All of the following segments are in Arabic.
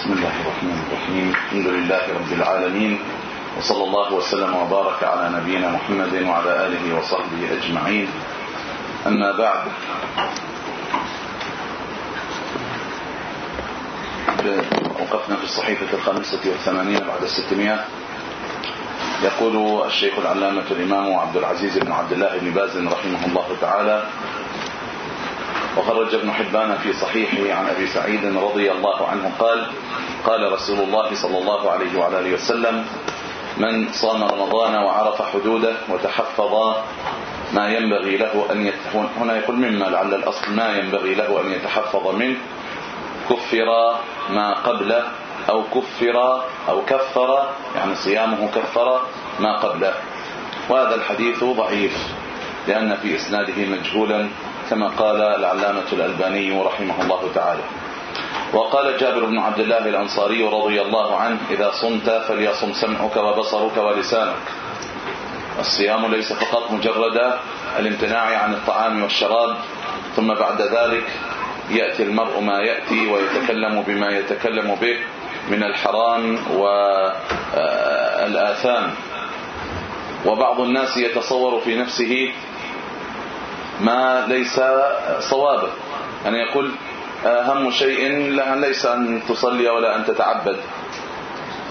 بسم الله الرحمن الرحيم. الحمد لله رب العالمين وصلى الله وسلم وبارك على نبينا محمد وعلى آله وصحبه أجمعين. أما بعد وقفنا في الصحيفة الخامسة والثمانين بعد الستمائة. يقول الشيخ العلامة الإمام عبد العزيز بن عبد الله بن باز رحمه الله تعالى وخرج ابن حبان في صحيحه عن أبي سعيد رضي الله عنه قال قال رسول الله صلى الله عليه وعلى آله وسلم من صام رمضان وعرف حدوده وتحفظ ما ينبغي له أن هنا يقول مما لعل الأصل ما ينبغي له أن يتحفظ منه كفر ما قبله أو كفر أو كفر يعني صيامه كفر ما قبله. وهذا الحديث ضعيف لأن في إسناده مجهولا كما قال العلامة الألباني رحمه الله تعالى. وقال جابر بن عبد الله الأنصاري رضي الله عنه إذا صمت فليصم سمعك وبصرك ولسانك. الصيام ليس فقط مجرد الامتناع عن الطعام والشراب ثم بعد ذلك يأتي المرء ما يأتي ويتكلم بما يتكلم به من الحرام والآثام. وبعض الناس يتصور في نفسه ما ليس صوابا. أن يقول أهم شيء ليس أن تصلي ولا أن تتعبد.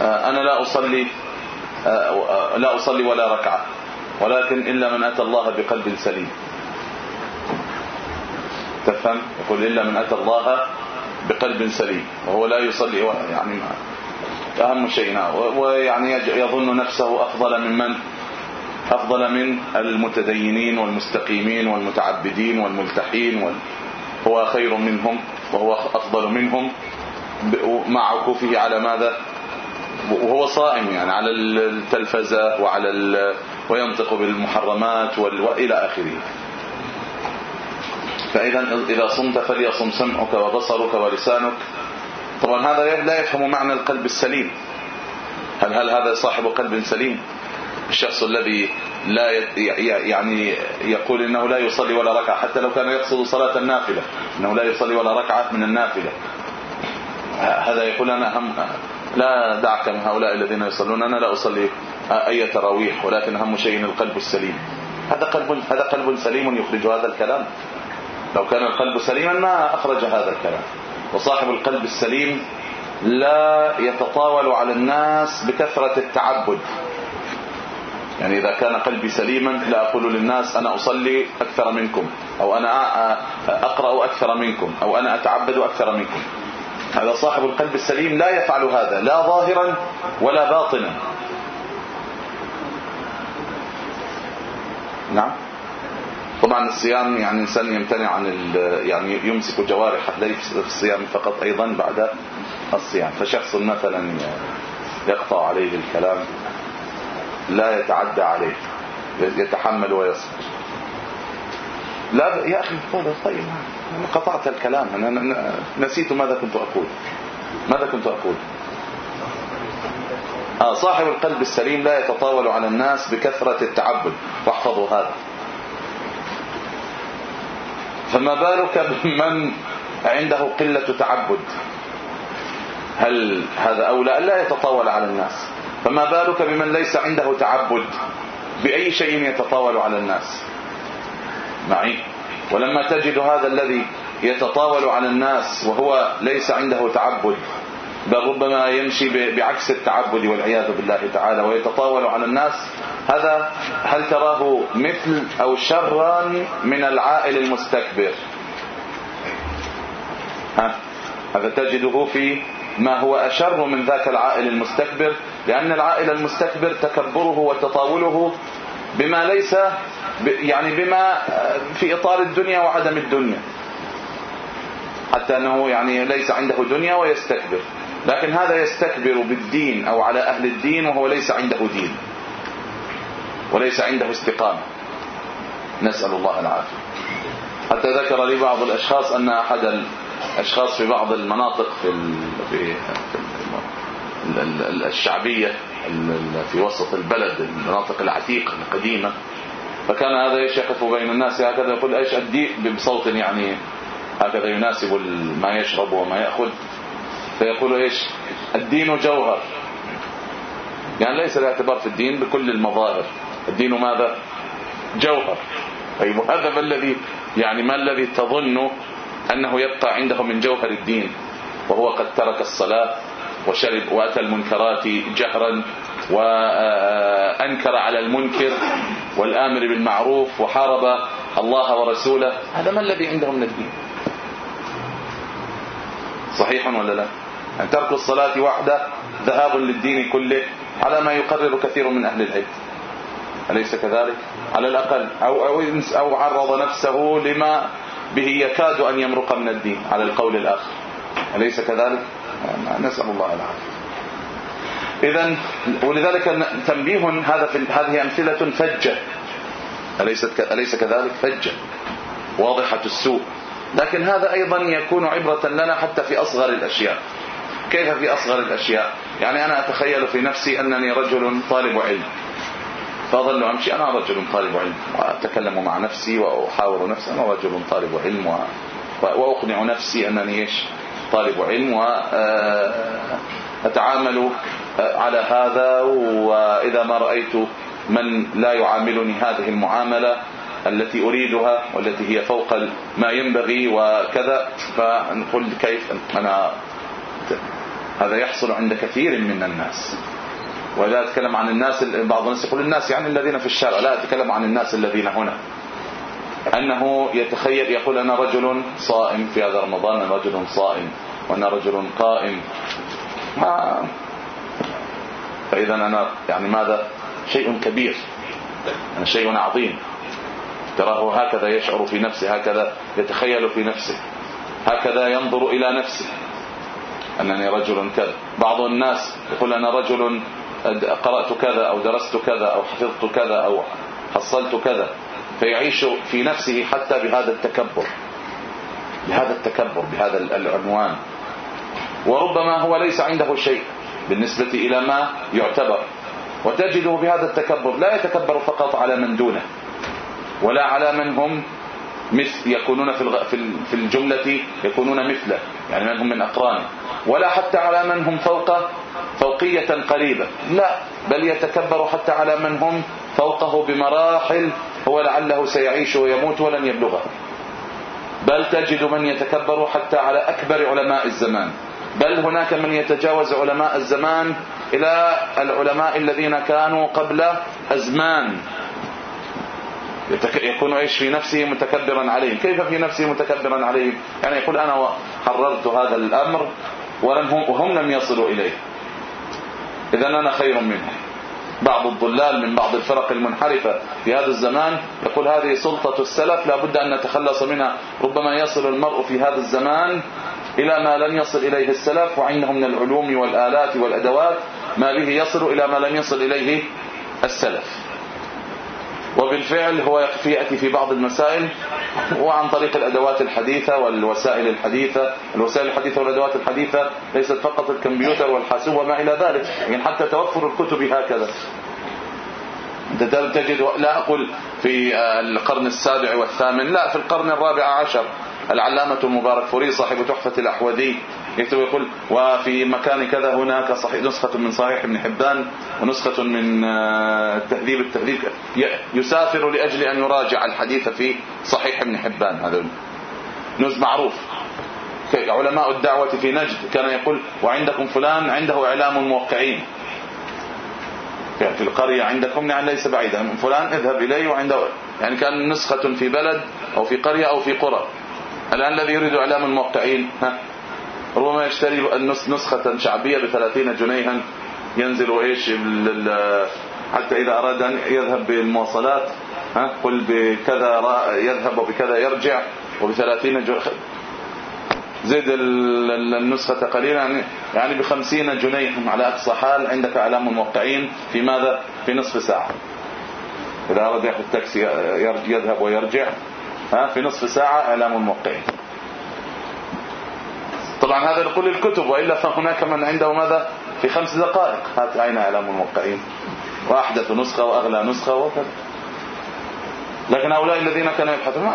أنا لا أصلي لا أصلي ولا ركعة ولكن إلا من أتى الله بقلب سليم. تفهم؟ يقول إلا من أتى الله بقلب سليم وهو لا يصلي يعني أهم شيء ويعني يظن نفسه أفضل ممن أفضل من المتدينين والمستقيمين والمتعبدين والملتحين وال... هو خير منهم وهو أفضل منهم. مع عكوفه على ماذا؟ وهو صائم يعني على التلفزة وعلى ال... وينطق بالمحرمات وال... وإلى آخره. فإذا إذا صمت فليصم سمعك وبصرك ولسانك. طبعا هذا لا يفهم معنى القلب السليم. هل هل هذا صاحب قلب سليم؟ الشخص الذي لا يعني يقول إنه لا يصلي ولا ركعة حتى لو كان يقصد صلاة النافلة إنه لا يصلي ولا ركعة من النافلة. هذا يقول أنا هم لا دعك من هؤلاء الذين يصلون أنا لا أصلي أي تراويح ولكن اهم شيء القلب السليم. هذا قلب هذا قلب سليم يخرج هذا الكلام. لو كان القلب سليما ما أخرج هذا الكلام. وصاحب القلب السليم لا يتطاول على الناس بكثرة التعبد. يعني إذا كان قلبي سليما لا أقول للناس أنا أصلي أكثر منكم أو أنا أقرأ أكثر منكم أو أنا أتعبد أكثر منكم. هذا صاحب القلب السليم لا يفعل هذا لا ظاهرا ولا باطنا. نعم. طبعا الصيام يعني الانسان يمتنع عن يعني يمسك جوارحه ليس الصيام فقط أيضا بعد الصيام. فشخص مثلا يقطع عليه الكلام لا يتعدى عليه. يتحمل ويصبر لا يا أخي طيب أنا قطعت الكلام. أنا نسيت ماذا كنت أقول. ماذا كنت أقول؟ آه صاحب القلب السليم لا يتطاول على الناس بكثرة التعبد. واحفظوا هذا. فما بالك بمن عنده قلة تعبد؟ هل هذا أولى لا يتطاول على الناس؟ فما بالك بمن ليس عنده تعبد بأي شيء يتطاول على الناس؟ معي. ولما تجد هذا الذي يتطاول على الناس وهو ليس عنده تعبد بل ربما يمشي بعكس التعبد والعياذ بالله تعالى ويتطاول على الناس هذا هل تراه مثل أو شرا من العائل المستكبر؟ ها؟ هذا تجده في ما هو أشر من ذاك العائل المستكبر؟ لأن العائل المستكبر تكبره وتطاوله بما ليس يعني بما في إطار الدنيا وعدم الدنيا. حتى أنه يعني ليس عنده دنيا ويستكبر. لكن هذا يستكبر بالدين أو على أهل الدين وهو ليس عنده دين. وليس عنده استقامة. نسأل الله العافية. حتى ذكر لي بعض الأشخاص أن أحد الأشخاص في بعض المناطق في الشعبية في وسط البلد المناطق العتيقة القديمة. فكان هذا يشخف بين الناس هكذا. يقول إيش أدي؟ بصوت يعني هكذا يناسب ما يشرب وما يأخذ. فيقول إيش؟ الدين جوهر. يعني ليس الاعتبار في الدين بكل المظاهر. الدين ماذا؟ جوهر. أي هذا ما الذي يعني ما الذي تظن أنه يبقى عنده من جوهر الدين؟ وهو قد ترك الصلاة. وشرب وأتى المنكرات جهرا وأنكر على المنكر والآمر بالمعروف وحارب الله ورسوله. هذا ما الذي عنده من الدين؟ صحيح ولا لا؟ يعني ترك الصلاة وحده ذهاب للدين كله على ما يقرر كثير من أهل العلم أليس كذلك؟ على الأقل أو, أو, أو عرض نفسه لما به يكاد أن يمرق من الدين على القول الآخر. أليس كذلك؟ نسأل الله العافية. اذا ولذلك تنبيه هذا في هذه أمثلة فجة. أليست أليس كذلك؟ فجة. واضحة السوء. لكن هذا أيضا يكون عبرة لنا حتى في أصغر الأشياء. كيف في أصغر الأشياء؟ يعني أنا أتخيل في نفسي أنني رجل طالب علم. فأظل أمشي أنا رجل طالب علم. وأتكلم مع نفسي وأحاور نفسي أنا رجل طالب علم وأقنع نفسي أنني إيش؟ طالب علم وأتعامل على هذا وإذا ما رأيت من لا يعاملني هذه المعاملة التي أريدها والتي هي فوق ما ينبغي وكذا فنقول كيف أنا هذا يحصل عند كثير من الناس. ولا أتكلم عن الناس بعض الناس يقول الناس يعني الذين في الشارع لا أتكلم عن الناس الذين هنا. أنه يتخيل يقول أنا رجل صائم في هذا رمضان أنا رجل صائم وأنا رجل قائم. ما فإذا أنا يعني ماذا؟ شيء كبير يعني شيء عظيم. تراه هكذا يشعر في نفسه هكذا يتخيل في نفسه هكذا ينظر إلى نفسه. أنني رجل كذا. بعض الناس يقول أنا رجل قرأت كذا أو درست كذا أو حفظت كذا أو حصلت كذا. فيعيش في نفسه حتى بهذا التكبر بهذا التكبر بهذا العنوان. وربما هو ليس عنده شيء بالنسبة إلى ما يعتبر. وتجده بهذا التكبر لا يتكبر فقط على من دونه ولا على من هم مثل يكونون في في الجملة يكونون مثله يعني من هم من أقرانه. ولا حتى على من هم فوقه فوقية قريبة. لا بل يتكبر حتى على من هم فوقه بمراحل هو لعله سيعيش ويموت ولن يبلغها بل تجد من يتكبر حتى على أكبر علماء الزمان. بل هناك من يتجاوز علماء الزمان إلى العلماء الذين كانوا قبل أزمان. يكون إيش في نفسه متكبرا عليهم كيف في نفسه متكبرا عليهم يعني يقول أنا حررت هذا الأمر وهم لم يصلوا إليه. اذا أنا خير منهم بعض الضلال من بعض الفرق المنحرفة في هذا الزمان. يقول هذه سلطة السلف لا بد أن نتخلص منها. ربما يصل المرء في هذا الزمان إلى ما لم يصل إليه السلف وعنده من العلوم والآلات والأدوات ما به يصل إلى ما لم يصل إليه السلف. وبالفعل هو يأتي في بعض المسائل وعن طريق الأدوات الحديثة والوسائل الحديثة. الوسائل الحديثة والأدوات الحديثة ليست فقط الكمبيوتر والحاسوب وما إلى ذلك يعني حتى توفر الكتب هكذا. تجد لا أقول في القرن السابع والثامن لا في القرن الرابع عشر. العلامة المبارك فوري صاحب تحفة الأحوذي يكتب يقول وفي مكان كذا هناك صحيح نسخة من صحيح ابن حبان ونسخة من آه، تهذيب التهذيب يسافر لأجل أن يراجع الحديث في صحيح ابن حبان هذا نز معروف. علماء الدعوة في نجد كان يقول وعندكم فلان عنده إعلام الموقعين. في القرية عندكم؟ يعني ليس بعيدا فلان اذهب اليه وعنده يعني كان نسخة في بلد أو في قرية أو في قرى. الآن الذي يريد إعلام الموقعين ها؟ ربما يشتري نسخة شعبية ب 30 جنيها. ينزل إيش؟ حتى إذا أراد أن يذهب بالمواصلات ها؟ قل بكذا يذهب وبكذا يرجع وب 30 جنيه زد النسخة قليلا. يعني ب 50 جنيه على أقصى حال عندك أعلام الموقعين في ماذا؟ في نصف ساعة. إذا أراد ياخذ تاكسي يذهب ويرجع ها؟ في نصف ساعة أعلام الموقعين. طبعا هذا نقول الكتب وإلا فهناك من عنده ماذا؟ في خمس دقائق. هات اين أعلام الموقعين. واحدث نسخة وأغلى نسخة وكذا. لكن هؤلاء الذين كانوا يبحثون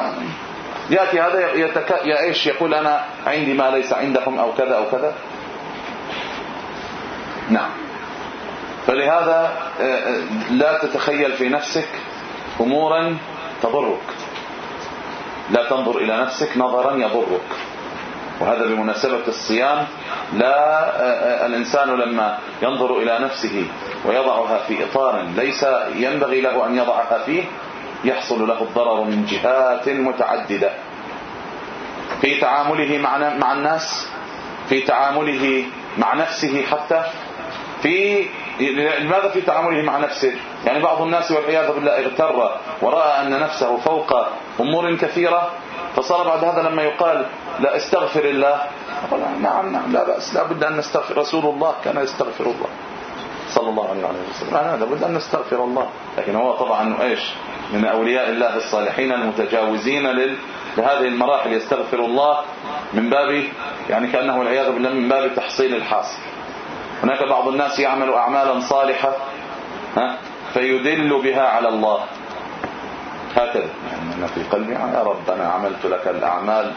يأتي هذا يتك... إيش؟ يقول أنا عندي ما ليس عندهم أو كذا أو كذا. نعم. فلهذا آه، آه، لا تتخيل في نفسك امورا تضرك. لا تنظر إلى نفسك نظرا يضرك. وهذا بمناسبة الصيام لا آه، الإنسان لما ينظر إلى نفسه ويضعها في إطار ليس ينبغي له أن يضعها فيه يحصل له الضرر من جهات متعددة. في تعامله مع مع الناس في تعامله مع نفسه حتى في لماذا في تعامله مع نفسه؟ يعني بعض الناس والعياذ بالله اغتر ورأى أن نفسه فوق أمور كثيرة فصار بعد هذا لما يقال لا استغفر الله نعم نعم لا بأس لا بد أن نستغفر رسول الله كان يستغفر الله صلى الله عليه وسلم. هذا بد أن نستغفر الله. لكن هو طبعا إيش؟ من أولياء الله الصالحين المتجاوزين لهذه المراحل يستغفر الله من باب يعني كأنه والعياذ بالله من باب تحصيل الحاصل. هناك بعض الناس يعمل أعمالا صالحة ها فيدل بها على الله. هكذا يعني أنا في قلبي يا رب أنا عملت لك الأعمال.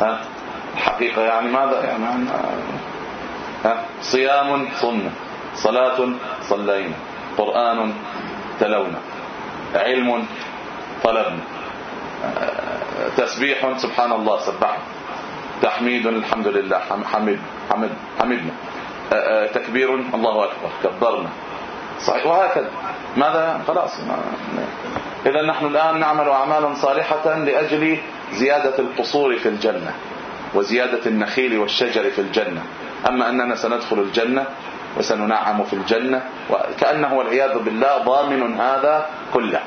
ها؟ الحقيقة يعني ماذا؟ يعني ها؟ صيام صمنا صلاة صلينا قرآن تلونا علم طلبنا تسبيح سبحان الله سبحنا تحميد الحمد لله حمد حمد حمدنا. تكبير الله أكبر كبرنا. صحيح وهكذا. ماذا؟ خلاص إذا نحن الآن نعمل أعمالا صالحة لأجل زيادة القصور في الجنة وزيادة النخيل والشجر في الجنة. أما أننا سندخل الجنة وسننعم في الجنة وكأنه والعياذ بالله ضامن هذا كله.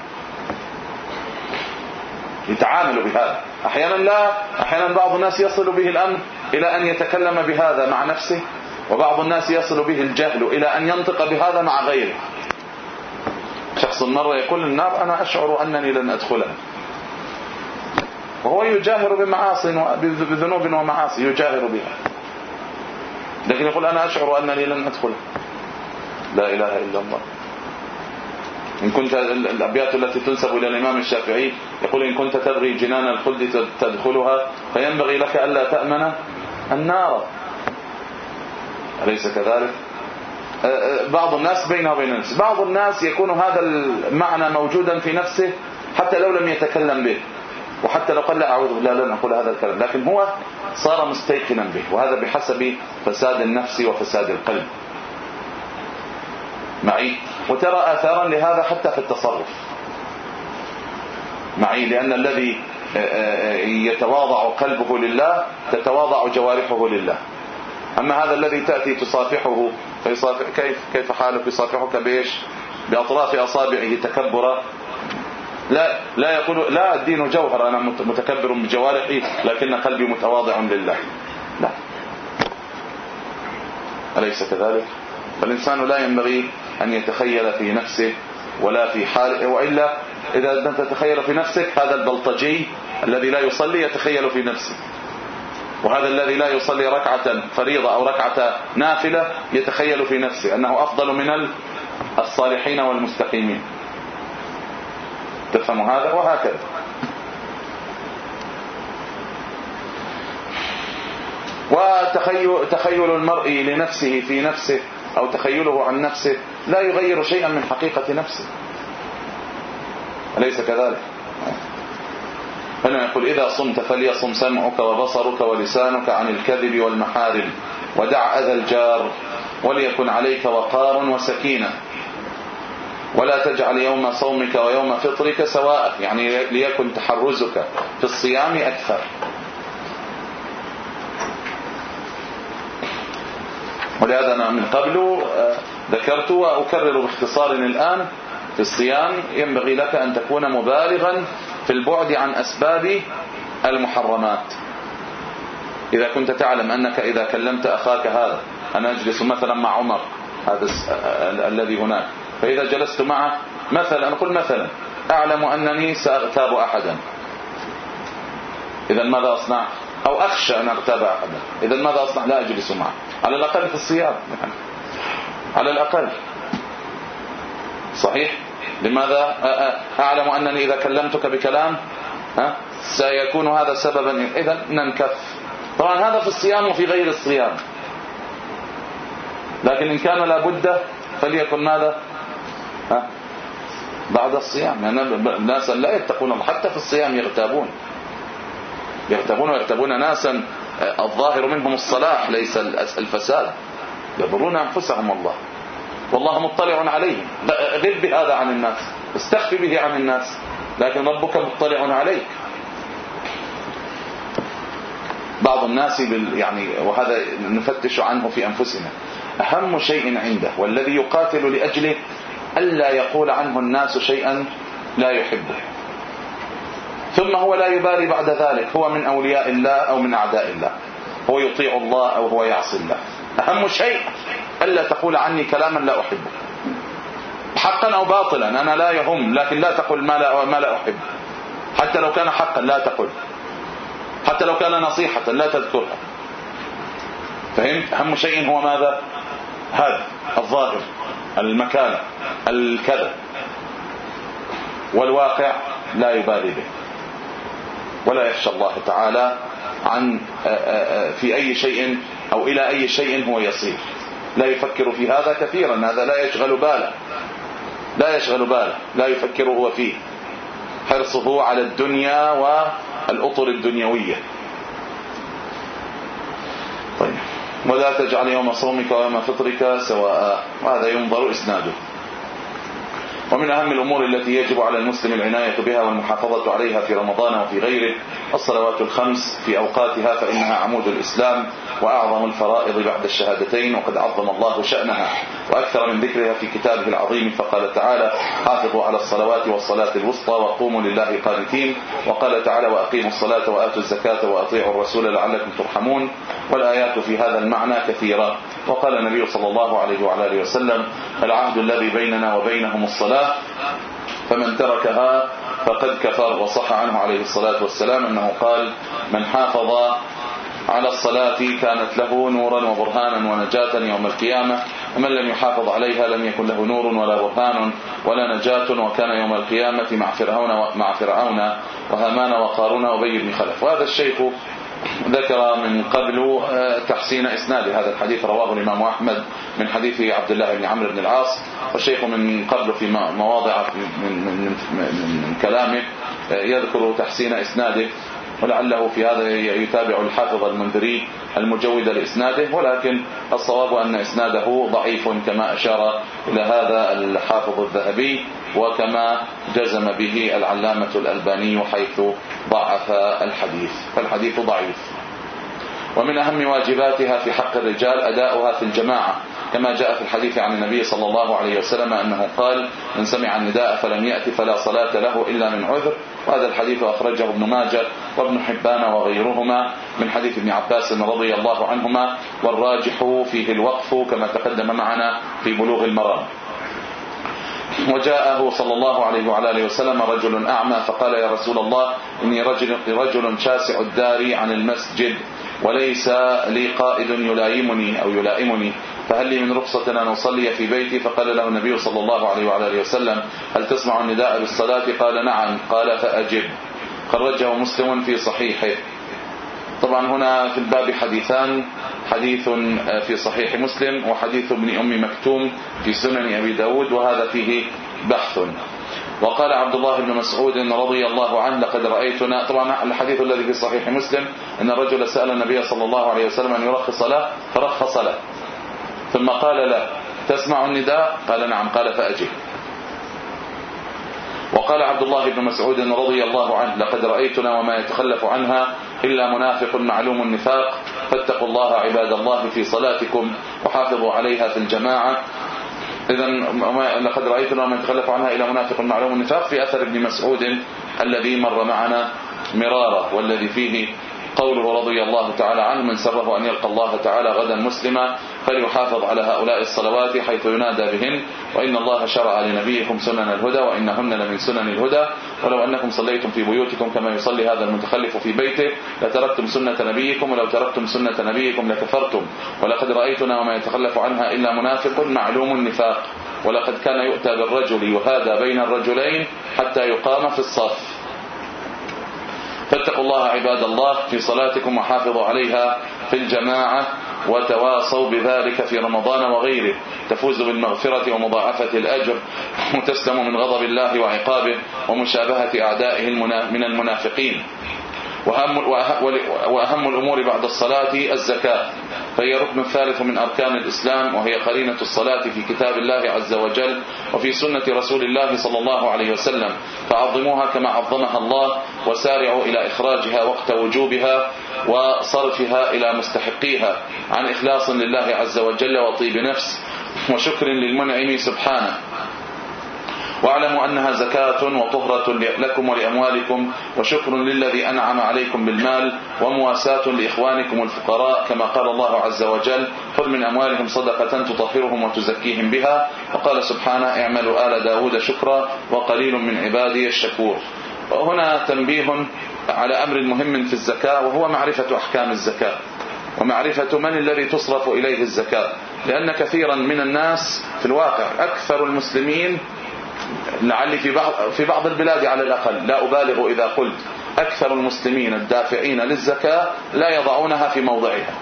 يتعامل بهذا. أحيانا لا أحيانا بعض الناس يصل به الأمر إلى أن يتكلم بهذا مع نفسه وبعض الناس يصل به الجهل إلى أن ينطق بهذا مع غيره. شخص مرة يقول النار أنا أشعر أنني لن أدخلها. وهو يجاهر بمعاصي بذنوب ومعاصي يجاهر بها. لكن يقول أنا أشعر أنني لن أدخلها. لا إله إلا الله. إن كنت الأبيات التي تنسب إلى الإمام الشافعي يقول إن كنت تبغي جنان الخلد تدخلها فينبغي لك ألا تأمن النار. أليس كذلك؟ بعض الناس بينه وبين الناس بعض الناس يكون هذا المعنى موجودا في نفسه حتى لو لم يتكلم به. وحتى لو قال لا أعوذ بالله لن أقول هذا الكلام. لكن هو صار مستيقنا به وهذا بحسب فساد النفس وفساد القلب. معي؟ وترى آثارا لهذا حتى في التصرف. معي؟ لأن الذي آه، آه، يتواضع قلبه لله تتواضع جوارحه لله. أما هذا الذي تأتي تصافحه كيف كيف حالك؟ يصافحك بإيش؟ بأطراف أصابعه تكبرا. لا لا يقول لا الدين جوهر أنا متكبر بجوارحي لكن قلبي متواضع لله. لا. أليس كذلك؟ فالإنسان لا ينبغي أن يتخيل في نفسه ولا في حاله وإلا إذا أنت تتخيل في نفسك هذا البلطجي الذي لا يصلي يتخيل في نفسه. وهذا الذي لا يصلي ركعة فريضة أو ركعة نافلة يتخيل في نفسه أنه أفضل من الصالحين والمستقيمين. تفهم هذا؟ وهكذا. وتخيل تخيل المرء لنفسه في نفسه أو تخيله عن نفسه لا يغير شيئا من حقيقة نفسه. أليس كذلك؟ هنا يقول إذا صمت فليصم سمعك وبصرك ولسانك عن الكذب والمحارم ودع أذى الجار وليكن عليك وقار وسكينة. ولا تجعل يوم صومك ويوم فطرك سواء يعني ليكن تحرزك في الصيام أكثر. ولهذا أنا من قبل آه، ذكرت وأكرر باختصار الآن في الصيام ينبغي لك أن تكون مبالغا في البعد عن أسباب المحرمات. إذا كنت تعلم أنك إذا كلمت أخاك هذا أنا أجلس مثلا مع عمر هذا الذي هناك. فإذا جلست معه مثلا نقول مثلا أعلم أنني سأغتاب أحدا. إذا ماذا أصنع؟ أو أخشى أن أغتاب أحدا. إذا ماذا أصنع؟ لا أجلس معه. على الأقل في الصيام. على الأقل. صحيح؟ لماذا أعلم أنني إذا كلمتك بكلام ها سيكون هذا سببا. إذا ننكف. طبعا هذا في الصيام وفي غير الصيام. لكن إن كان لابد فليكن ماذا؟ ها بعد الصيام. يعني ناسا لا يتقون حتى في الصيام يغتابون. يغتابون ويغتابون ناسا. الظاهر منهم الصلاح ليس الفساد. يضرون أنفسهم الله والله مطلع عليهم غب بهذا عن الناس. استخفي به عن الناس. لكن ربك مطلع عليك. بعض الناس بال يعني وهذا نفتش عنه في أنفسنا. أهم شيء عنده والذي يقاتل لأجله ألا يقول عنه الناس شيئا لا يحبه. ثم هو لا يبالي بعد ذلك. هو من أولياء الله أو من أعداء الله. هو يطيع الله أو هو يعصي الله. أهم شيء ألا تقول عني كلاما لا أحبه. حقا أو باطلا أنا لا يهم لكن لا تقل ما لا, ما لا أحب حتى لو كان حقا لا تقل. حتى لو كان نصيحة لا تذكرها. فهمت؟ أهم شيء هو ماذا؟ هذا الظاهر المكانة الكذا. والواقع لا يبالي به. ولا يخشى الله تعالى عن في أي شيء أو إلى أي شيء هو يصير. لا يفكر في هذا كثيرا هذا لا يشغل باله. لا يشغل باله لا يفكر هو فيه. حرصه على الدنيا والأطر الدنيوية. طيب. ولا تجعل يوم صومك ويوم فطرك سواء. وهذا ينظر إسناده. ومن أهم الأمور التي يجب على المسلم العناية بها والمحافظة عليها في رمضان وفي غيره الصلوات الخمس في أوقاتها فإنها عمود الإسلام. وأعظم الفرائض بعد الشهادتين وقد عظم الله شأنها وأكثر من ذكرها في كتابه العظيم فقال تعالى حافظوا على الصلوات والصلاة الوسطى وقوموا لله قانتين وقال تعالى وأقيموا الصلاة وآتوا الزكاة وأطيعوا الرسول لعلكم ترحمون والآيات في هذا المعنى كثيرة. وقال النبي صلى الله عليه وعلى آله وسلم العهد الذي بيننا وبينهم الصلاة فمن تركها فقد كفر وصح عنه عليه الصلاة والسلام أنه قال من حافظ على الصلاة كانت له نورا وبرهانا ونجاة يوم القيامة ومن لم يحافظ عليها لم يكن له نور ولا برهان ولا نجاة وكان يوم القيامة مع فرعون مع فرعون وهامان وقارون وبي بن خلف. وهذا الشيخ ذكر من قبل آه، تحسين اسناد هذا الحديث رواه الإمام أحمد من حديث عبد الله بن عمرو بن العاص والشيخ من قبل في مواضع من, من, من, من كلامه آه، يذكر تحسين إسناده. ولعله في هذا يتابع الحافظ المنذري المجود لإسناده ولكن الصواب أن إسناده ضعيف كما أشار إلى هذا الحافظ الذهبي وكما جزم به العلامة الألباني حيث ضعف الحديث فالحديث ضعيف. ومن أهم واجباتها في حق الرجال أداؤها في الجماعة كما جاء في الحديث عن النبي صلى الله عليه وسلم أنه قال من سمع النداء فلم يأتي فلا صلاة له إلا من عذر وهذا الحديث أخرجه ابن ماجه وابن حبان وغيرهما من حديث ابن عباس رضي الله عنهما والراجح فيه الوقف كما تقدم معنا في بلوغ المرام. وجاءه صلى الله عليه وعلى آله وسلم رجل أعمى فقال يا رسول الله إني رجل رجل شاسع الدار عن المسجد وليس لي قائد يلايمني أو يلائمني. فهل لي من رخصة أن أصلي في بيتي؟ فقال له النبي صلى الله عليه وعلى آله وسلم هل تسمع النداء بالصلاة؟ قال نعم. قال فأجب. خرجه مسلم في صحيحه. طبعا هنا في الباب حديثان حديث في صحيح مسلم وحديث ابن أم مكتوم في سنن أبي داود وهذا فيه بحث. وقال عبد الله بن مسعود رضي الله عنه لقد رأيتنا طبعا الحديث الذي في صحيح مسلم أن الرجل سأل النبي صلى الله عليه وسلم أن يرخص له فرخص له. ثم قال له تسمع النداء؟ قال نعم. قال فأجب. وقال عبد الله بن مسعود رضي الله عنه لقد رأيتنا وما يتخلف عنها إلا منافق معلوم النفاق فاتقوا الله عباد الله في صلاتكم وحافظوا عليها في الجماعة. اذا لقد رأيتنا وما يتخلف عنها إلى منافق معلوم النفاق في أثر ابن مسعود الذي مر معنا مرارا والذي فيه قوله رضي الله تعالى عنه من سره أن يلقى الله تعالى غدا مسلما فليحافظ على هؤلاء الصلوات حيث ينادى بهن وإن الله شرع لنبيكم سنن الهدى وإنهن لمن سنن الهدى. ولو أنكم صليتم في بيوتكم كما يصلي هذا المتخلف في بيته لتركتم سنة نبيكم ولو تركتم سنة نبيكم لكفرتم. ولقد رأيتنا وما يتخلف عنها إلا منافق معلوم النفاق. ولقد كان يؤتى بالرجل يهادى بين الرجلين حتى يقام في الصف. فاتقوا الله عباد الله في صلاتكم وحافظوا عليها في الجماعة. وتواصوا بذلك في رمضان وغيره. تفوز بالمغفرة ومضاعفة الأجر وتسلم من غضب الله وعقابه ومشابهة أعدائه من المنافقين. وأهم, وأهم الأمور بعد الصلاة الزكاة. فهي ركن الثالث من أركان الإسلام وهي قرينة الصلاة في كتاب الله عز وجل وفي سنة رسول الله صلى الله عليه وسلم. فعظموها كما عظمها الله وسارعوا إلى إخراجها وقت وجوبها وصرفها إلى مستحقيها عن إخلاص لله عز وجل وطيب نفس وشكر للمنعم سبحانه. واعلموا أنها زكاة وطهرة لكم ولأموالكم وشكر للذي أنعم عليكم بالمال ومواساة لإخوانكم الفقراء كما قال الله عز وجل خذ من أموالهم صدقة تطهرهم وتزكيهم بها. وقال سبحانه اعملوا آل داود شكرا وقليل من عبادي الشكور. وهنا تنبيه على أمر مهم في الزكاة وهو معرفة أحكام الزكاة ومعرفة من الذي تصرف إليه الزكاة. لأن كثيرا من الناس في الواقع أكثر المسلمين لعلي في بعض في بعض البلاد على الأقل لا أبالغ إذا قلت أكثر المسلمين الدافعين للزكاة لا يضعونها في موضعها.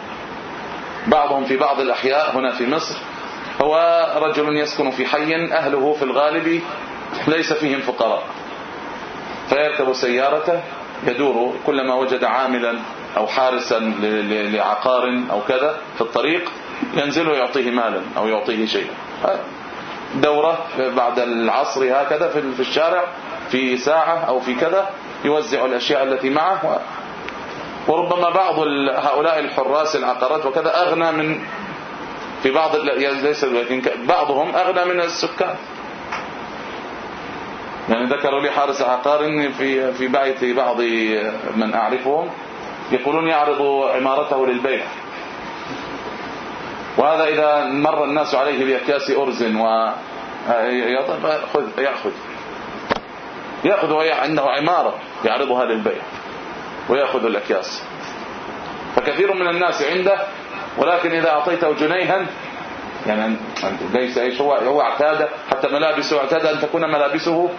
بعضهم في بعض الأحياء هنا في مصر هو رجل يسكن في حي أهله في الغالب ليس فيهم فقراء فيركب سيارته يدور كلما وجد عاملا أو حارسا لعقار أو كذا في الطريق ينزل ويعطيه مالا أو يعطيه شيئا. دورة بعد العصر هكذا في الشارع في ساعة أو في كذا يوزع الأشياء التي معه. وربما بعض هؤلاء الحراس العقارات وكذا أغنى من في بعض ليس بعضهم أغنى من السكان. يعني ذكروا لي حارس عقار في في بيت بعض من أعرفهم يقولون يعرض عمارته للبيع. وهذا إذا مر الناس عليه بأكياس أرز و يأخذ يأخذ. يأخذ وهي عنده عمارة يعرضها للبيع ويأخذ الأكياس. فكثير من الناس عنده ولكن إذا أعطيته جنيها يعني ليس إيش هو هو اعتاد حتى ملابسه اعتاد أن تكون ملابسه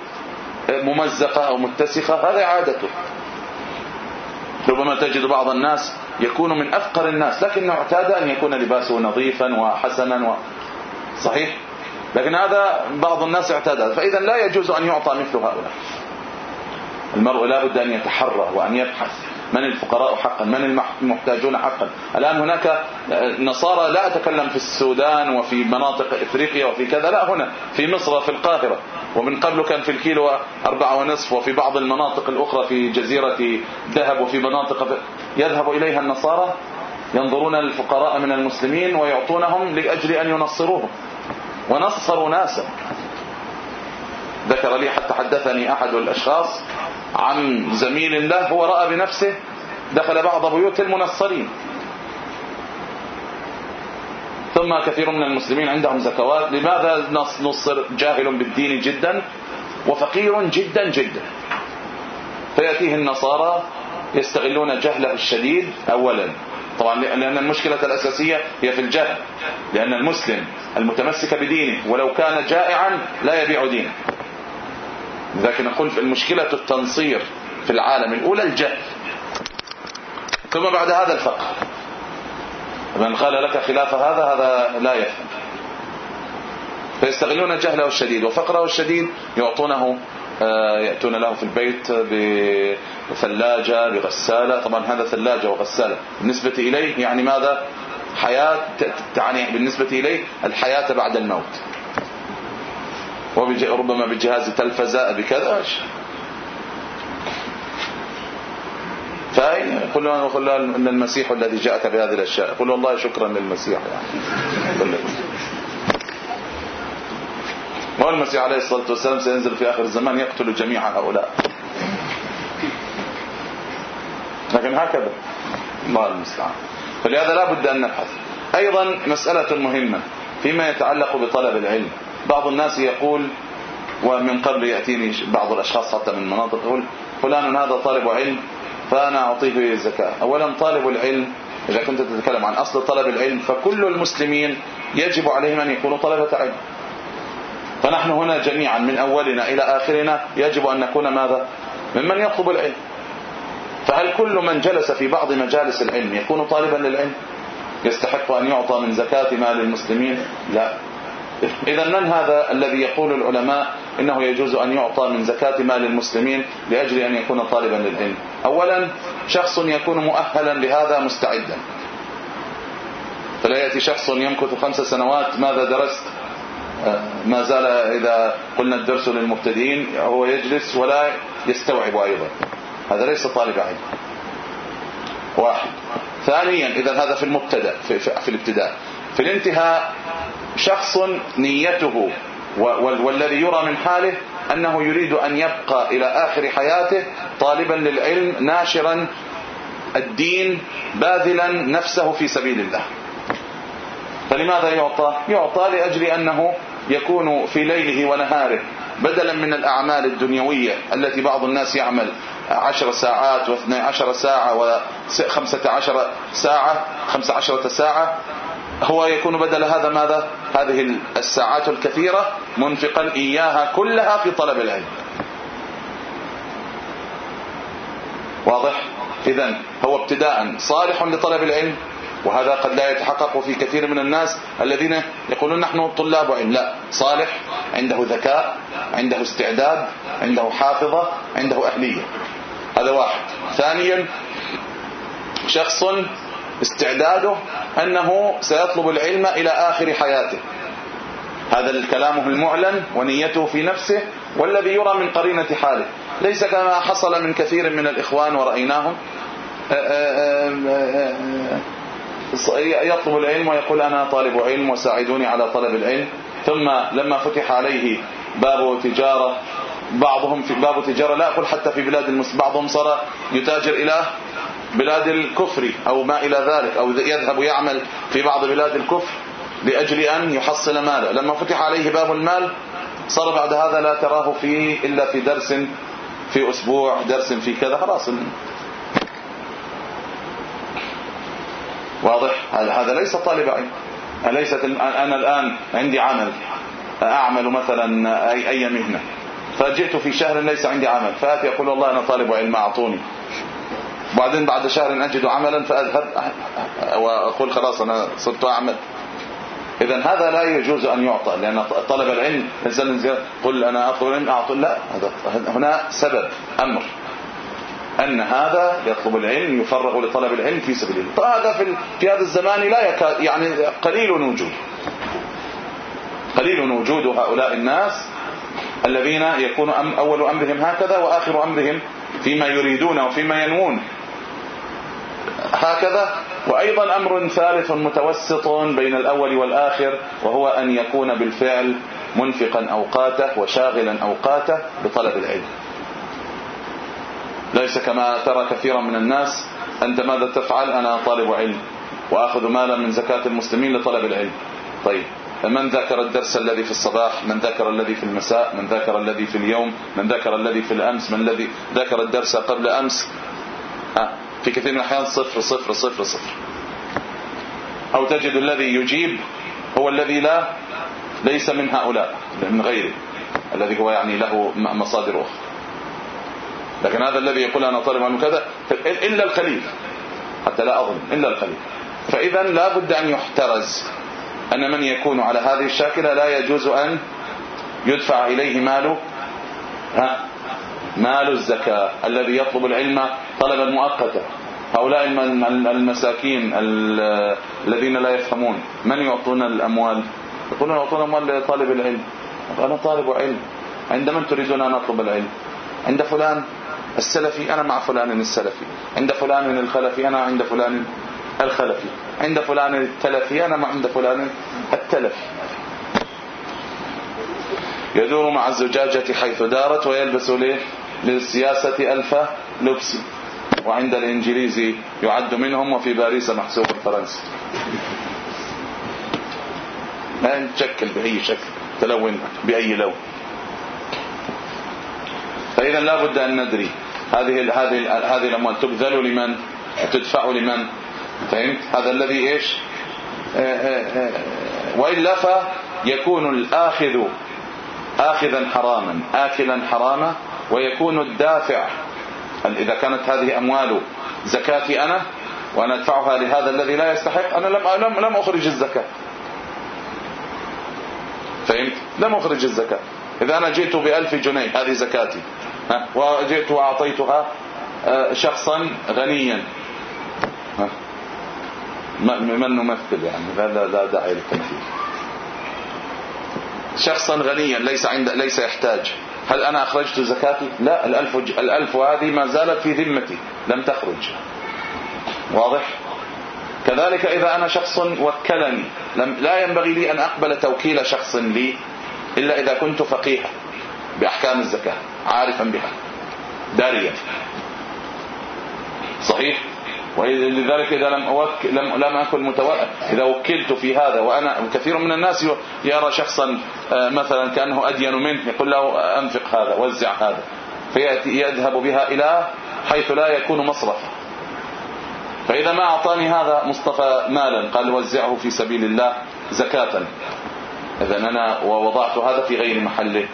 ممزقة أو متسخة هذا عادته. ربما تجد بعض الناس يكون من أفقر الناس لكنه اعتاد أن يكون لباسه نظيفا وحسنا و. صحيح؟ لكن هذا بعض الناس اعتاد فاذا لا يجوز أن يعطى مثل هؤلاء. المرء لا بد أن يتحرى وأن يبحث. من الفقراء حقا؟ من المحتاجون حقا؟ الآن هناك نصارى لا أتكلم في السودان وفي مناطق إفريقيا وفي كذا لا هنا في مصر وفي القاهرة. ومن قبل كان في الكيلو أربعة ونصف وفي بعض المناطق الأخرى في جزيرة ذهب وفي مناطق يذهب إليها النصارى ينظرون للفقراء من المسلمين ويعطونهم لأجل أن ينصروهم. ونصروا ناسا. ذكر لي حتى حدثني أحد الأشخاص عن زميل له هو رأى بنفسه دخل بعض بيوت المنصرين. ثم كثير من المسلمين عندهم زكوات. لماذا نصر جاهل بالدين جدا وفقير جدا جدا؟ فيأتيه النصارى يستغلون جهله الشديد اولا. طبعا لأن المشكلة الأساسية هي في الجهل لأن المسلم المتمسك بدينه ولو كان جائعا لا يبيع دينه. لذلك نقول المشكلة التنصير في العالم الأولى الجهل. ثم بعد هذا الفقر من قال لك خلاف هذا هذا لا يفهم. فيستغلون جهله الشديد وفقره الشديد يعطونه آه، يأتون له في البيت بثلاجة بغسالة. طبعا هذا ثلاجة وغسالة. بالنسبة إليه يعني ماذا؟ حياة تعني بالنسبة إليه الحياة بعد الموت. وربما بجهاز تلفزة بكذا. فأي؟ قل له قل له إن المسيح الذي جاءك بهذه الأشياء. قل والله شكرا للمسيح. يعني ما المسيح عليه الصلاة والسلام سينزل في آخر الزمان يقتل جميع هؤلاء. لكن هكذا. الله المستعان. فلهذا لا بد أن نبحث. أيضا مسألة مهمة فيما يتعلق بطلب العلم. بعض الناس يقول ومن قبل يأتيني بعض الأشخاص حتى من مناطق يقول فلان هذا طالب علم فأنا أعطيه الزكاة. اولا طالب العلم إذا كنت تتكلم عن أصل طلب العلم فكل المسلمين يجب عليهم أن يكونوا طلبة علم. فنحن هنا جميعا من أولنا إلى آخرنا يجب أن نكون ماذا؟ ممن يطلب العلم. فهل كل من جلس في بعض مجالس العلم يكون طالبا للعلم؟ يستحق أن يعطى من زكاة مال المسلمين؟ لا. إذا من هذا الذي يقول العلماء إنه يجوز أن يعطى من زكاة مال المسلمين لأجل أن يكون طالبا للعلم أولا شخص يكون مؤهلا لهذا مستعدا. فلا يأتي شخص يمكث خمس سنوات ماذا درست؟ آه، ما زال إذا قلنا الدرس للمبتدئين هو يجلس ولا يستوعب أيضا. هذا ليس طالب علم. واحد. ثانيا إذا هذا في المبتدأ في, في, في الابتداء. في الانتهاء شخص نيته والذي يرى من حاله أنه يريد أن يبقى إلى آخر حياته طالبا للعلم ناشرا الدين باذلا نفسه في سبيل الله. فلماذا يعطى؟ يعطى لأجل أنه يكون في ليله ونهاره. بدلا من الأعمال الدنيوية التي بعض الناس يعمل عشر ساعات واثنى عشر ساعة وخمسة عشر ساعة خمسة عشرة ساعة هو يكون بدل هذا ماذا؟ هذه الساعات الكثيرة منفقا إياها كلها في طلب العلم. واضح؟ اذا هو ابتداء صالح لطلب العلم وهذا قد لا يتحقق في كثير من الناس الذين يقولون نحن طلاب علم. لا صالح عنده ذكاء عنده استعداد عنده حافظة عنده أهلية. هذا واحد. ثانيا شخص استعداده أنه سيطلب العلم إلى آخر حياته. هذا الكلام المعلن ونيته في نفسه والذي يرى من قرينة حاله. ليس كما حصل من كثير من الإخوان ورأيناهم. يطلب العلم ويقول أنا طالب علم وساعدوني على طلب العلم. ثم لما فتح عليه باب تجارة بعضهم في باب تجارة لا أقول حتى في بلاد المسلمين بعضهم صار يتاجر إلى بلاد الكفر أو ما إلى ذلك أو يذهب يعمل في بعض بلاد الكفر لأجل أن يحصل ماله. لما فتح عليه باب المال صار بعد هذا لا تراه فيه إلا في درس في أسبوع درس في كذا. خلاص. واضح؟ هذا ليس طالب علم. أليست أنا الآن عندي عمل. أعمل مثلا أي, أي مهنة. فجئت في شهر ليس عندي عمل. فأتي يقول والله أنا طالب علم أعطوني. وبعدين بعد شهر أجد عملا فأذهب وأقول خلاص أنا صرت أعمل. اذا هذا لا يجوز أن يعطى لأن طلب العلم الانسان قل أنا أطلب العلم أعطي. لا هنا سبب أمر. أن هذا يطلب العلم يفرغ لطلب العلم في سبيل الله. فهذا في في هذا الزمان لا يكاد يعني قليل وجود قليل وجود هؤلاء الناس الذين يكون أول أمرهم هكذا وآخر أمرهم فيما يريدون وفيما ينوون. هكذا. وأيضا أمر ثالث متوسط بين الأول والآخر وهو أن يكون بالفعل منفقا أوقاته وشاغلا أوقاته بطلب العلم. ليس كما ترى كثيرا من الناس أنت ماذا تفعل؟ أنا طالب علم وأخذ مالا من زكاة المسلمين لطلب العلم. طيب من ذكر الدرس الذي في الصباح؟ من ذكر الذي في المساء؟ من ذكر الذي في اليوم؟ من ذكر الذي في الأمس؟ من الذي ذكر الدرس قبل أمس؟ في كثير من الأحيان صفر صفر صفر صفر. أو تجد الذي يجيب هو الذي لا ليس من هؤلاء من غيره الذي هو يعني له مصادر أخرى. لكن هذا الذي يقول أنا طالب عنه كذا إلا القليل حتى لا أظن إلا القليل فإذا لا بد أن يحترز أن من يكون على هذه الشاكلة لا يجوز أن يدفع إليه ماله. ها؟ مال الزكاة الذي يطلب العلم طلبا مؤقتا هؤلاء المساكين الذين لا يفهمون من يعطون الأموال؟ يقولون يعطون الأموال لطالب العلم. أنا طالب علم. عند من تريدون أن أطلب العلم؟ عند فلان السلفي أنا مع فلان السلفي. عند فلان الخلفي أنا عند فلان الخلفي. عند فلان التلفي أنا مع عند فلان التلفي. يدور مع الزجاجة حيث دارت ويلبس له للسياسة ألف لبس وعند الإنجليزي يعد منهم وفي باريس محسوب الفرنسي. ما نشكل بأي شكل تلون بأي لون. فإذا لا بد أن ندري هذه هذه هذه الأموال. تبذل لمن؟ تدفع لمن؟ فهمت؟ هذا الذي إيش؟ آه، آه، آه، والا فيكون الآخذ اخذا حراما اكلا حراما ويكون الدافع. إذا كانت هذه أموال زكاتي أنا وأنا أدفعها لهذا الذي لا يستحق أنا لم لم لم أخرج الزكاة. فهمت؟ لم أخرج الزكاة. إذا أنا جئت بألف جنيه هذه زكاتي. وجئت وأعطيتها آه، شخصا غنيا. من نمثل يعني لا لا داعي للتمثيل. شخصا غنيا ليس عند ليس يحتاج. هل أنا أخرجت زكاتي؟ لا الألف الألف هذه ما زالت في ذمتي لم تخرج. واضح؟ كذلك إذا أنا شخص وكلني لا ينبغي لي أن أقبل توكيل شخص لي إلا إذا كنت فقيها بأحكام الزكاة عارفا بها داريا صحيح؟ ولذلك إذا لم أوكل لم لم أكن متوكل إذا وكلت في هذا وأنا كثير من الناس يرى شخصا آه، مثلا كأنه أدين منه يقول له أنفق هذا وزع هذا فيأتي يذهب بها إلى حيث لا يكون مصرفا فإذا ما أعطاني هذا مصطفى مالا قال وزعه في سبيل الله زكاة. اذا أنا ووضعت هذا في غير محله.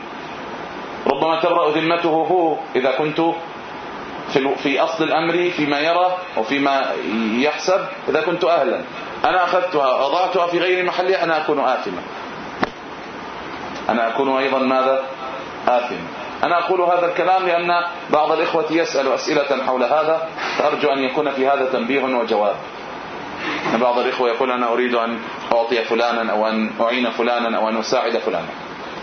ربما تبرأ ذمته هو إذا كنت في في أصل الأمر فيما يرى وفيما يحسب إذا كنت أهلا. أنا أخذتها وضعتها في غير محلها أنا أكون آثما. أنا أكون أيضا ماذا؟ آثما. أنا أقول هذا الكلام لأن بعض الإخوة يسأل أسئلة حول هذا فأرجو أن يكون في هذا تنبيه وجواب. بعض الإخوة يقول أنا أريد أن أعطي فلانا أو أن أعين فلانا أو أن أساعد فلانا.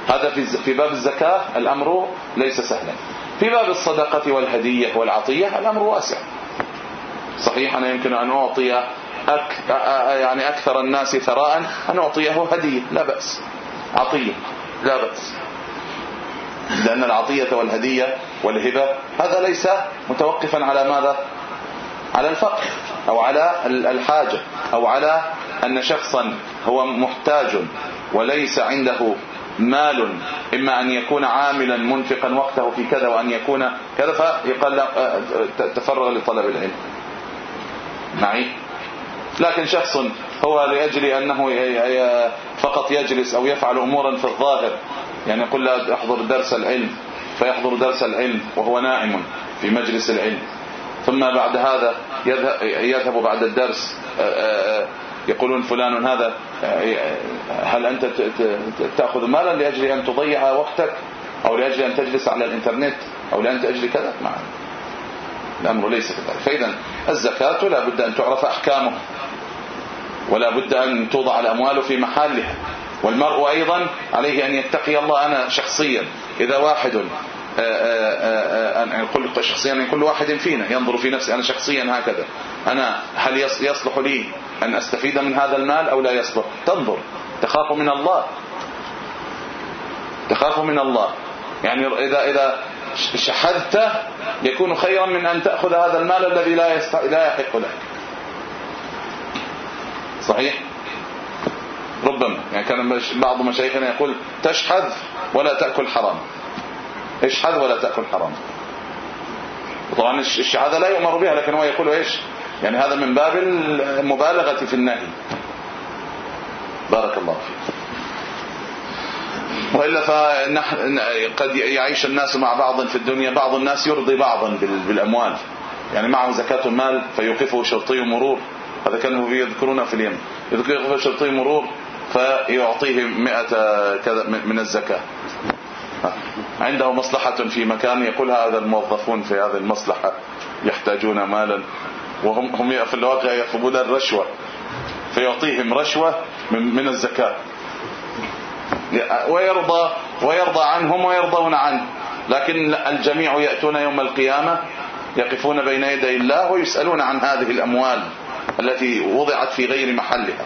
هذا في في باب الزكاة الأمر ليس سهلا. في باب الصدقة والهدية والعطية الأمر واسع. صحيح أنا يمكن أن أعطي أك... يعني أكثر الناس ثراء أن أعطيه هدية لا بأس. عطية لا بأس. لأن العطية والهدية والهبة هذا ليس متوقفا على ماذا؟ على الفقر أو على الحاجة أو على أن شخصا هو محتاج وليس عنده مال إما أن يكون عاملا منفقا وقته في كذا وأن يكون كذا فيقال آه، تفرغ لطلب العلم. معي؟ لكن شخص هو لأجل أنه فقط يجلس أو يفعل امورا في الظاهر يعني يقول له أحضر درس العلم فيحضر درس العلم وهو نائم في مجلس العلم. ثم بعد هذا يذهب بعد الدرس آه، آه، يقولون فلان هذا هل أنت تأخذ مالا لأجل أن تضيع وقتك أو لأجل أن تجلس على الإنترنت أو لأن تجلي كذا؟ نعم الأمر ليس كذلك. فإذا الزكاة لا بد أن تعرف أحكامها ولا بد أن توضع الأموال في محلها. والمرء أيضا عليه أن يتقي الله. أنا شخصيا إذا واحد آه، آه، آه، أن يقول شخصيا يعني كل واحد فينا ينظر في نفسه. أنا شخصيا هكذا. أنا هل يصلح لي أن أستفيد من هذا المال أو لا يصلح تنظر. تخاف من الله. تخاف من الله. يعني إذا إذا شحذت يكون خيرا من أن تأخذ هذا المال الذي لا لا يحق لك. صحيح؟ ربما. يعني كان بعض مشايخنا يقول تشحذ ولا تأكل حرام. اشحذ ولا تأكل حرام. طبعا الشهاده لا يؤمر بها لكن هو يقول إيش؟ يعني هذا من باب المبالغة في النهي. بارك الله فيك. وإلا فنحن قد يعيش الناس مع بعض في الدنيا بعض الناس يرضي بعضا بالأموال. يعني معه زكاة المال فيوقفه شرطي مرور. هذا كانوا يذكرون في اليمن. يذكره شرطي مرور فيعطيه 100 كذا من الزكاة. عنده مصلحة في مكان يقول هذا الموظفون في هذه المصلحة يحتاجون مالا. وهم هم في الواقع يطلبون الرشوة فيعطيهم رشوة من من الزكاة. ويرضى ويرضى عنهم ويرضون عنه. لكن الجميع يأتون يوم القيامة يقفون بين يدي الله ويسألون عن هذه الأموال التي وضعت في غير محلها.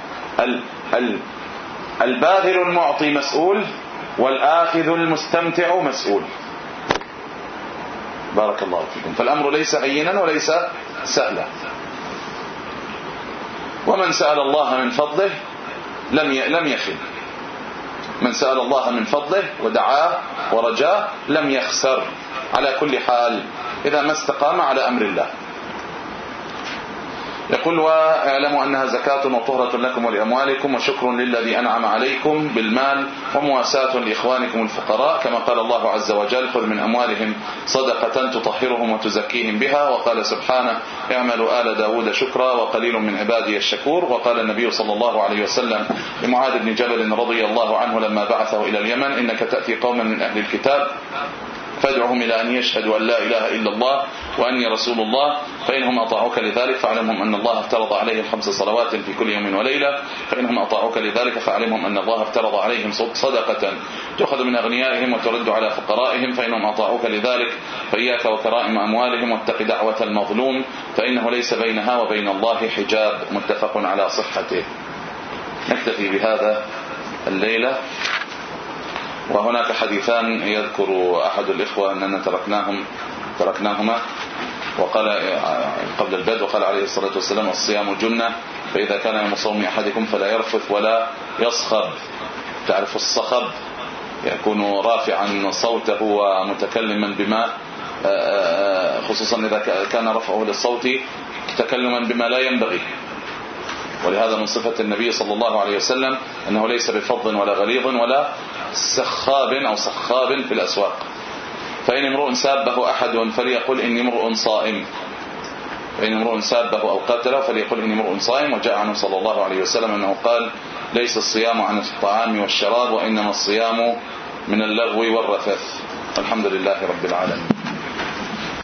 الباذل المعطي مسؤول والآخذ المستمتع مسؤول. بارك الله فيكم. فالأمر ليس هينا وليس سهلا. ومن سأل الله من فضله لم لم يخل من سأل الله من فضله ودعاه ورجاه لم يخسر. على كل حال إذا ما استقام على أمر الله. يقول واعلموا أنها زكاة وطهرة لكم ولأموالكم وشكر للذي أنعم عليكم بالمال ومواساة لإخوانكم الفقراء كما قال الله عز وجل خذ من أموالهم صدقة تطهرهم وتزكيهم بها. وقال سبحانه اعملوا آل داود شكرا وقليل من عبادي الشكور. وقال النبي صلى الله عليه وسلم لمعاذ بن جبل رضي الله عنه لما بعثه إلى اليمن إنك تأتي قوما من أهل الكتاب فادعهم إلى أن يشهدوا أن لا إله إلا الله وأني رسول الله فإنهم أطاعوك لذلك فاعلمهم أن الله افترض عليهم خمس صلوات في كل يوم وليلة فإنهم أطاعوك لذلك فاعلمهم أن الله افترض عليهم صدقة تأخذ من أغنيائهم وترد على فقرائهم فإنهم أطاعوك لذلك فإياك وكرائم أموالهم واتق دعوة المظلوم فإنه ليس بينها وبين الله حجاب متفق على صحته. نكتفي بهذا الليلة. وهناك حديثان يذكر أحد الإخوة أننا تركناهم تركناهما وقال قبل البدء وقال عليه الصلاة والسلام الصيام جنة فإذا كان يوم صوم أحدكم فلا يرفث ولا يصخب. تعرف الصخب؟ يكون رافعا صوته ومتكلما بما خصوصا إذا كان رفعه للصوت تكلما بما لا ينبغي. ولهذا من صفة النبي صلى الله عليه وسلم أنه ليس بفض ولا غليظ ولا سخاب أو سخاب في الأسواق. فإن امرؤ سابه أحد فليقل إني امرؤ صائم. فإن امرؤ سابه أو قتله فليقل إني امرؤ صائم. وجاء عنه صلى الله عليه وسلم أنه قال ليس الصيام عن الطعام والشراب وإنما الصيام من اللغو والرفث. الحمد لله رب العالمين.